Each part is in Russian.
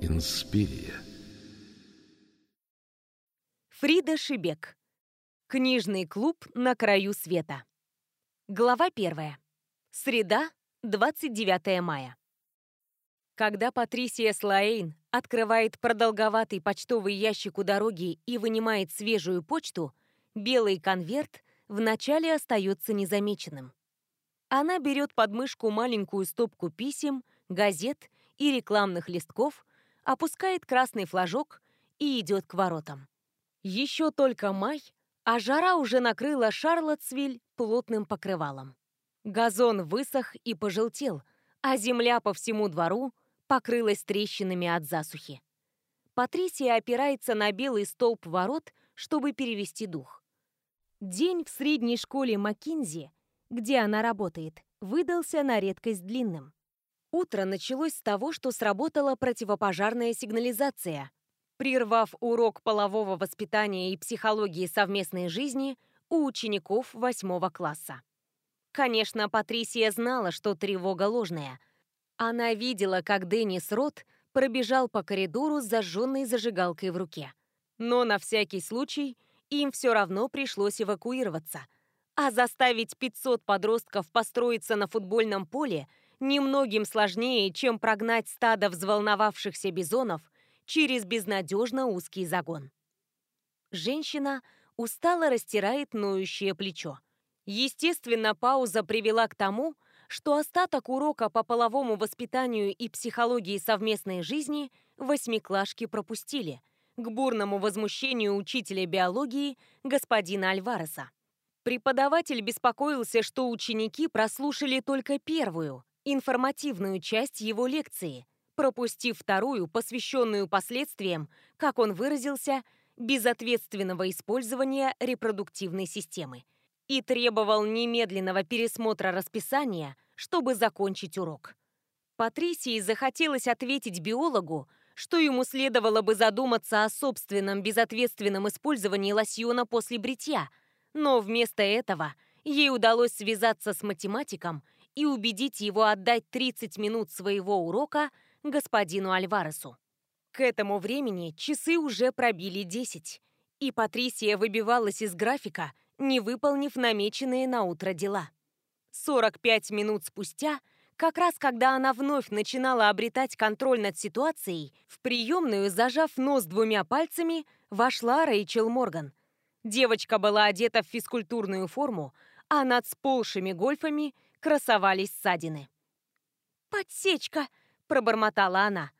Инспирия. Фрида Шибек. Книжный клуб на краю света. Глава первая. Среда, 29 мая. Когда Патрисия Слоэйн открывает продолговатый почтовый ящик у дороги и вынимает свежую почту, белый конверт вначале остается незамеченным. Она берет под мышку маленькую стопку писем, газет и рекламных листков, опускает красный флажок и идет к воротам. Еще только май, а жара уже накрыла Шарлотсвиль плотным покрывалом. Газон высох и пожелтел, а земля по всему двору покрылась трещинами от засухи. Патрисия опирается на белый столб ворот, чтобы перевести дух. День в средней школе Маккинзи, где она работает, выдался на редкость длинным. Утро началось с того, что сработала противопожарная сигнализация, прервав урок полового воспитания и психологии совместной жизни у учеников восьмого класса. Конечно, Патрисия знала, что тревога ложная. Она видела, как Деннис Рот пробежал по коридору с зажженной зажигалкой в руке. Но на всякий случай им все равно пришлось эвакуироваться. А заставить 500 подростков построиться на футбольном поле немногим сложнее, чем прогнать стадо взволновавшихся бизонов через безнадежно узкий загон. Женщина устало растирает ноющее плечо. Естественно, пауза привела к тому, что остаток урока по половому воспитанию и психологии совместной жизни восьмиклашки пропустили к бурному возмущению учителя биологии господина Альвареса. Преподаватель беспокоился, что ученики прослушали только первую, информативную часть его лекции – пропустив вторую, посвященную последствиям, как он выразился, безответственного использования репродуктивной системы, и требовал немедленного пересмотра расписания, чтобы закончить урок. Патрисии захотелось ответить биологу, что ему следовало бы задуматься о собственном безответственном использовании лосьона после бритья, но вместо этого ей удалось связаться с математиком и убедить его отдать 30 минут своего урока – господину Альваресу. К этому времени часы уже пробили 10, и Патрисия выбивалась из графика, не выполнив намеченные на утро дела. 45 минут спустя, как раз когда она вновь начинала обретать контроль над ситуацией, в приемную, зажав нос двумя пальцами, вошла Рэйчел Морган. Девочка была одета в физкультурную форму, а над сползшими гольфами красовались ссадины. «Подсечка!» пробормотала она.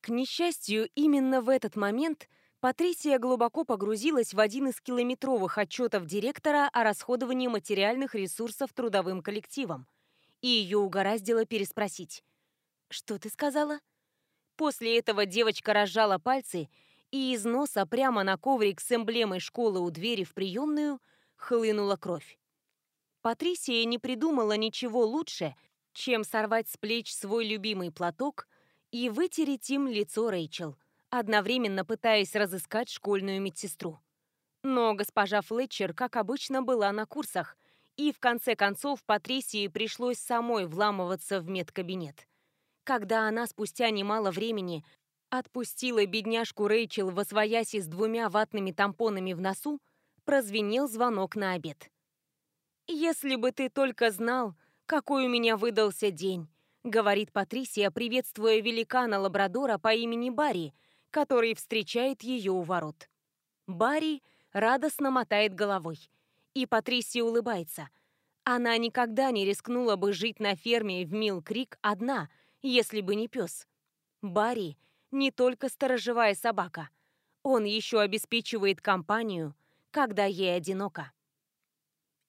К несчастью, именно в этот момент Патрисия глубоко погрузилась в один из километровых отчетов директора о расходовании материальных ресурсов трудовым коллективом, и ее угораздило переспросить. «Что ты сказала?» После этого девочка разжала пальцы, и из носа прямо на коврик с эмблемой школы у двери в приемную хлынула кровь. Патрисия не придумала ничего лучше, чем сорвать с плеч свой любимый платок и вытереть им лицо Рэйчел, одновременно пытаясь разыскать школьную медсестру. Но госпожа Флетчер, как обычно, была на курсах, и в конце концов Патрисии пришлось самой вламываться в медкабинет. Когда она спустя немало времени отпустила бедняжку Рэйчел во свояси с двумя ватными тампонами в носу, прозвенел звонок на обед. «Если бы ты только знал, «Какой у меня выдался день», — говорит Патрисия, приветствуя великана-лабрадора по имени Барри, который встречает ее у ворот. Барри радостно мотает головой, и Патрисия улыбается. Она никогда не рискнула бы жить на ферме в Милл-Крик одна, если бы не пес. Барри не только сторожевая собака, он еще обеспечивает компанию, когда ей одиноко.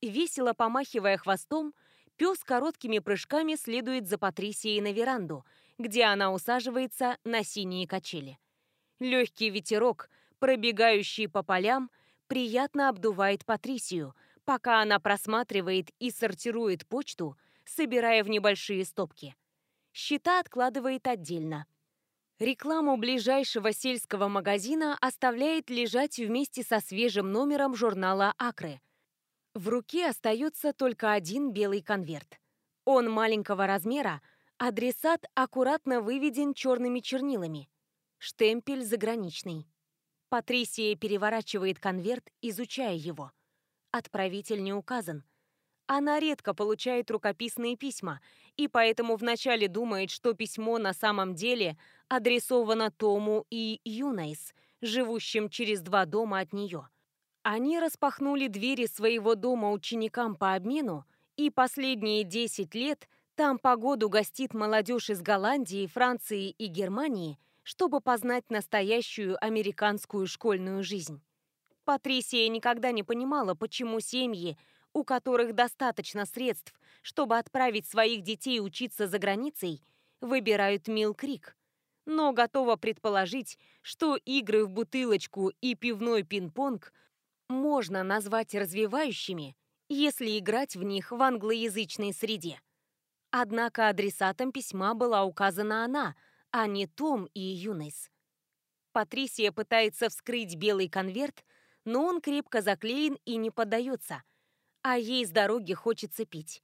Весело помахивая хвостом, Пес короткими прыжками следует за Патрисией на веранду, где она усаживается на синие качели. Легкий ветерок, пробегающий по полям, приятно обдувает Патрисию, пока она просматривает и сортирует почту, собирая в небольшие стопки. Счета откладывает отдельно. Рекламу ближайшего сельского магазина оставляет лежать вместе со свежим номером журнала «Акры», В руке остается только один белый конверт. Он маленького размера, адресат аккуратно выведен черными чернилами. Штемпель заграничный. Патрисия переворачивает конверт, изучая его. Отправитель не указан. Она редко получает рукописные письма, и поэтому вначале думает, что письмо на самом деле адресовано Тому и Юнайс, живущим через два дома от нее. Они распахнули двери своего дома ученикам по обмену, и последние 10 лет там погоду гостит молодежь из Голландии, Франции и Германии, чтобы познать настоящую американскую школьную жизнь. Патрисия никогда не понимала, почему семьи, у которых достаточно средств, чтобы отправить своих детей учиться за границей, выбирают Милл-Крик. Но готова предположить, что игры в бутылочку и пивной пинг-понг можно назвать развивающими, если играть в них в англоязычной среде. Однако адресатом письма была указана она, а не Том и Юнес. Патрисия пытается вскрыть белый конверт, но он крепко заклеен и не поддается, а ей с дороги хочется пить.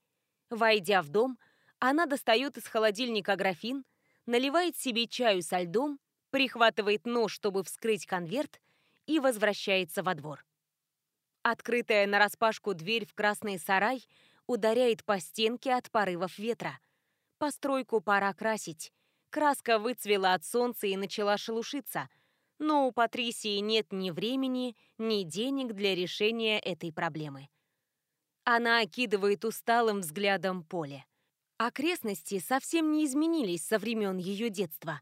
Войдя в дом, она достает из холодильника графин, наливает себе чаю со льдом, прихватывает нож, чтобы вскрыть конверт, и возвращается во двор. Открытая нараспашку дверь в красный сарай ударяет по стенке от порывов ветра. Постройку пора красить. Краска выцвела от солнца и начала шелушиться, но у Патрисии нет ни времени, ни денег для решения этой проблемы. Она окидывает усталым взглядом поле. Окрестности совсем не изменились со времен ее детства.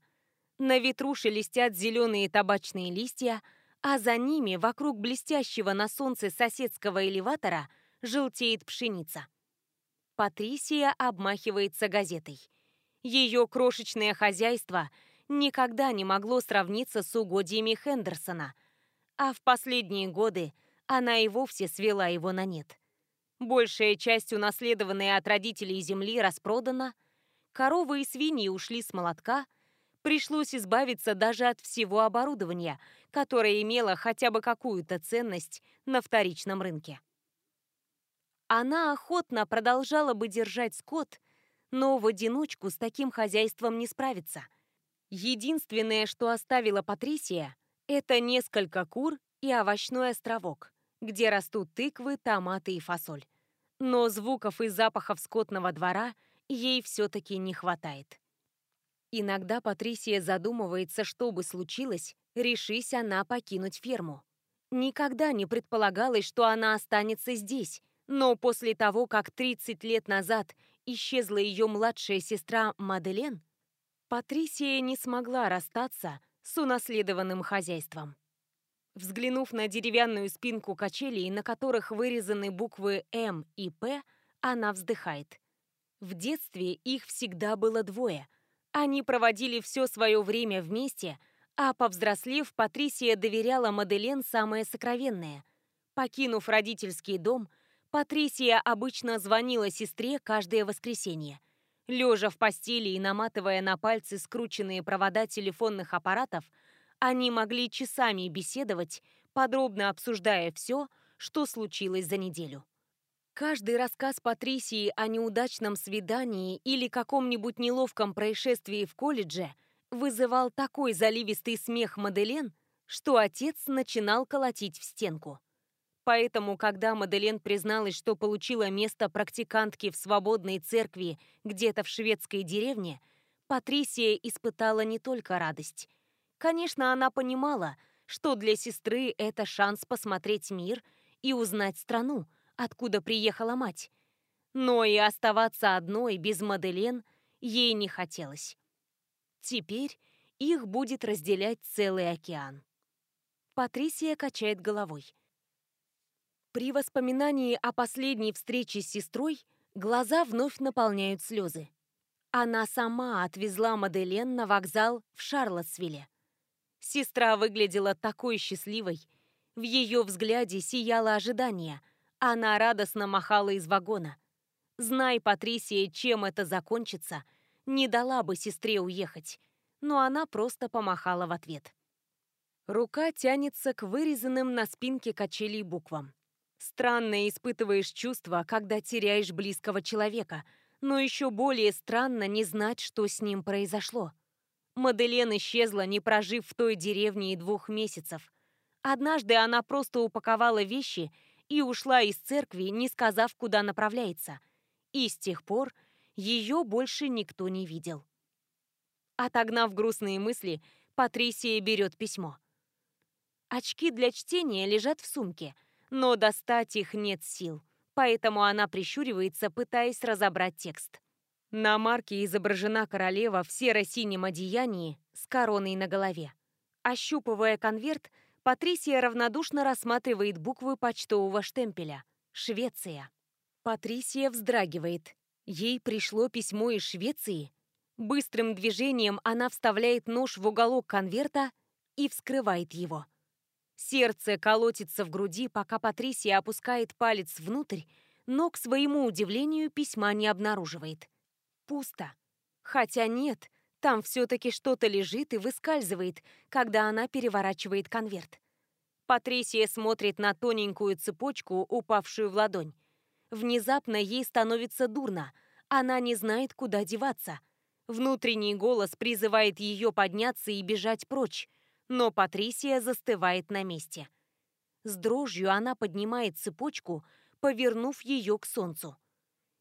На ветру шелестят зеленые табачные листья, а за ними, вокруг блестящего на солнце соседского элеватора, желтеет пшеница. Патрисия обмахивается газетой. Ее крошечное хозяйство никогда не могло сравниться с угодьями Хендерсона, а в последние годы она и вовсе свела его на нет. Большая часть унаследованной от родителей земли распродана, коровы и свиньи ушли с молотка, пришлось избавиться даже от всего оборудования, которое имело хотя бы какую-то ценность на вторичном рынке. Она охотно продолжала бы держать скот, но в одиночку с таким хозяйством не справится. Единственное, что оставила Патрисия, это несколько кур и овощной островок, где растут тыквы, томаты и фасоль но звуков и запахов скотного двора ей все-таки не хватает. Иногда Патрисия задумывается, что бы случилось, решись она покинуть ферму. Никогда не предполагалось, что она останется здесь, но после того, как 30 лет назад исчезла ее младшая сестра Маделен, Патрисия не смогла расстаться с унаследованным хозяйством. Взглянув на деревянную спинку качелей, на которых вырезаны буквы «М» и «П», она вздыхает. В детстве их всегда было двое. Они проводили все свое время вместе, а повзрослев, Патрисия доверяла Маделен самое сокровенное. Покинув родительский дом, Патрисия обычно звонила сестре каждое воскресенье. Лежа в постели и наматывая на пальцы скрученные провода телефонных аппаратов – они могли часами беседовать, подробно обсуждая все, что случилось за неделю. Каждый рассказ Патрисии о неудачном свидании или каком-нибудь неловком происшествии в колледже вызывал такой заливистый смех Маделен, что отец начинал колотить в стенку. Поэтому, когда Маделен призналась, что получила место практикантки в свободной церкви где-то в шведской деревне, Патрисия испытала не только радость – Конечно, она понимала, что для сестры это шанс посмотреть мир и узнать страну, откуда приехала мать. Но и оставаться одной без Маделен ей не хотелось. Теперь их будет разделять целый океан. Патрисия качает головой. При воспоминании о последней встрече с сестрой глаза вновь наполняют слезы. Она сама отвезла Маделен на вокзал в Шарлотсвилле. Сестра выглядела такой счастливой. В ее взгляде сияло ожидание. Она радостно махала из вагона. Знай, Патрисия, чем это закончится, не дала бы сестре уехать. Но она просто помахала в ответ. Рука тянется к вырезанным на спинке качелей буквам. Странно испытываешь чувство, когда теряешь близкого человека, но еще более странно не знать, что с ним произошло. Маделен исчезла, не прожив в той деревне и двух месяцев. Однажды она просто упаковала вещи и ушла из церкви, не сказав, куда направляется. И с тех пор ее больше никто не видел. Отогнав грустные мысли, Патрисия берет письмо. Очки для чтения лежат в сумке, но достать их нет сил, поэтому она прищуривается, пытаясь разобрать текст. На марке изображена королева в серо-синем одеянии с короной на голове. Ощупывая конверт, Патрисия равнодушно рассматривает буквы почтового штемпеля «Швеция». Патрисия вздрагивает. Ей пришло письмо из Швеции. Быстрым движением она вставляет нож в уголок конверта и вскрывает его. Сердце колотится в груди, пока Патрисия опускает палец внутрь, но, к своему удивлению, письма не обнаруживает. Пусто. Хотя нет, там все-таки что-то лежит и выскальзывает, когда она переворачивает конверт. Патрисия смотрит на тоненькую цепочку, упавшую в ладонь. Внезапно ей становится дурно. Она не знает, куда деваться. Внутренний голос призывает ее подняться и бежать прочь но Патрисия застывает на месте. С дрожью она поднимает цепочку, повернув ее к солнцу.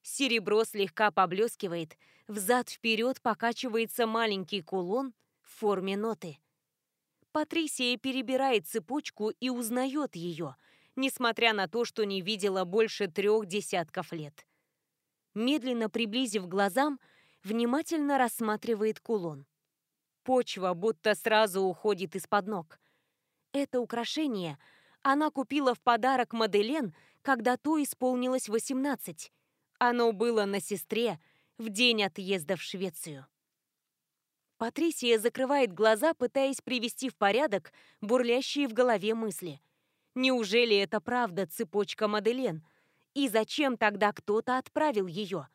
Серебро слегка поблескивает, взад-вперед покачивается маленький кулон в форме ноты. Патрисия перебирает цепочку и узнает ее, несмотря на то, что не видела больше трех десятков лет. Медленно приблизив глазам, внимательно рассматривает кулон. Почва будто сразу уходит из-под ног. Это украшение она купила в подарок Маделен, когда то исполнилось 18. Оно было на сестре в день отъезда в Швецию. Патрисия закрывает глаза, пытаясь привести в порядок бурлящие в голове мысли. Неужели это правда цепочка Маделен? И зачем тогда кто-то отправил ее?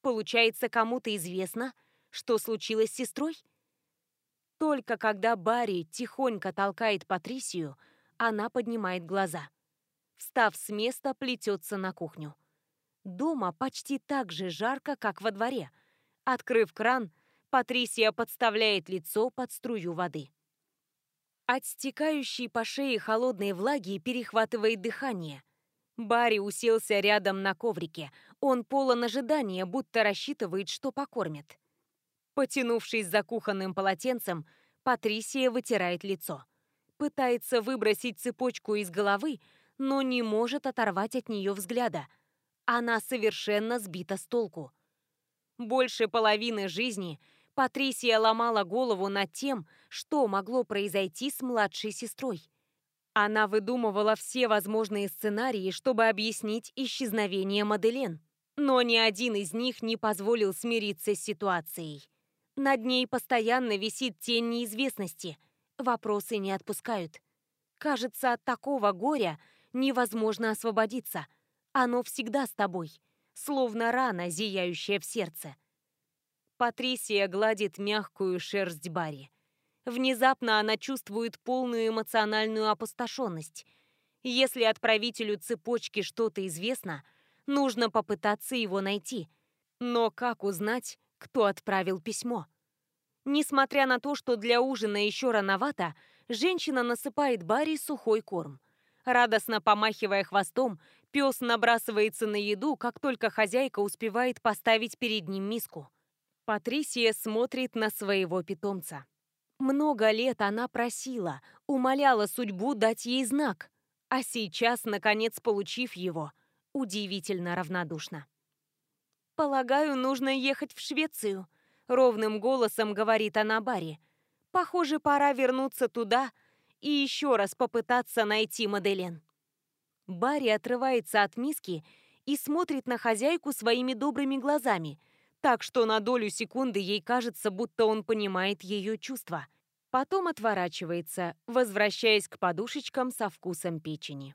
Получается, кому-то известно, что случилось с сестрой? Только когда Барри тихонько толкает Патрисию, она поднимает глаза. Встав с места, плетется на кухню. Дома почти так же жарко, как во дворе. Открыв кран, Патрисия подставляет лицо под струю воды. От стекающей по шее холодной влаги перехватывает дыхание. Барри уселся рядом на коврике. Он полон ожидания, будто рассчитывает, что покормит. Потянувшись за кухонным полотенцем, Патрисия вытирает лицо. Пытается выбросить цепочку из головы, но не может оторвать от нее взгляда. Она совершенно сбита с толку. Больше половины жизни Патрисия ломала голову над тем, что могло произойти с младшей сестрой. Она выдумывала все возможные сценарии, чтобы объяснить исчезновение Маделен, но ни один из них не позволил смириться с ситуацией. Над ней постоянно висит тень неизвестности. Вопросы не отпускают. Кажется, от такого горя невозможно освободиться. Оно всегда с тобой, словно рана, зияющая в сердце. Патрисия гладит мягкую шерсть Барри. Внезапно она чувствует полную эмоциональную опустошенность. Если отправителю цепочки что-то известно, нужно попытаться его найти. Но как узнать, кто отправил письмо. Несмотря на то, что для ужина еще рановато, женщина насыпает Барри сухой корм. Радостно помахивая хвостом, пес набрасывается на еду, как только хозяйка успевает поставить перед ним миску. Патрисия смотрит на своего питомца. Много лет она просила, умоляла судьбу дать ей знак, а сейчас, наконец получив его, удивительно равнодушна. «Полагаю, нужно ехать в Швецию», — ровным голосом говорит она Барри. «Похоже, пора вернуться туда и еще раз попытаться найти Маделен». Барри отрывается от миски и смотрит на хозяйку своими добрыми глазами, так что на долю секунды ей кажется, будто он понимает ее чувства. Потом отворачивается, возвращаясь к подушечкам со вкусом печени.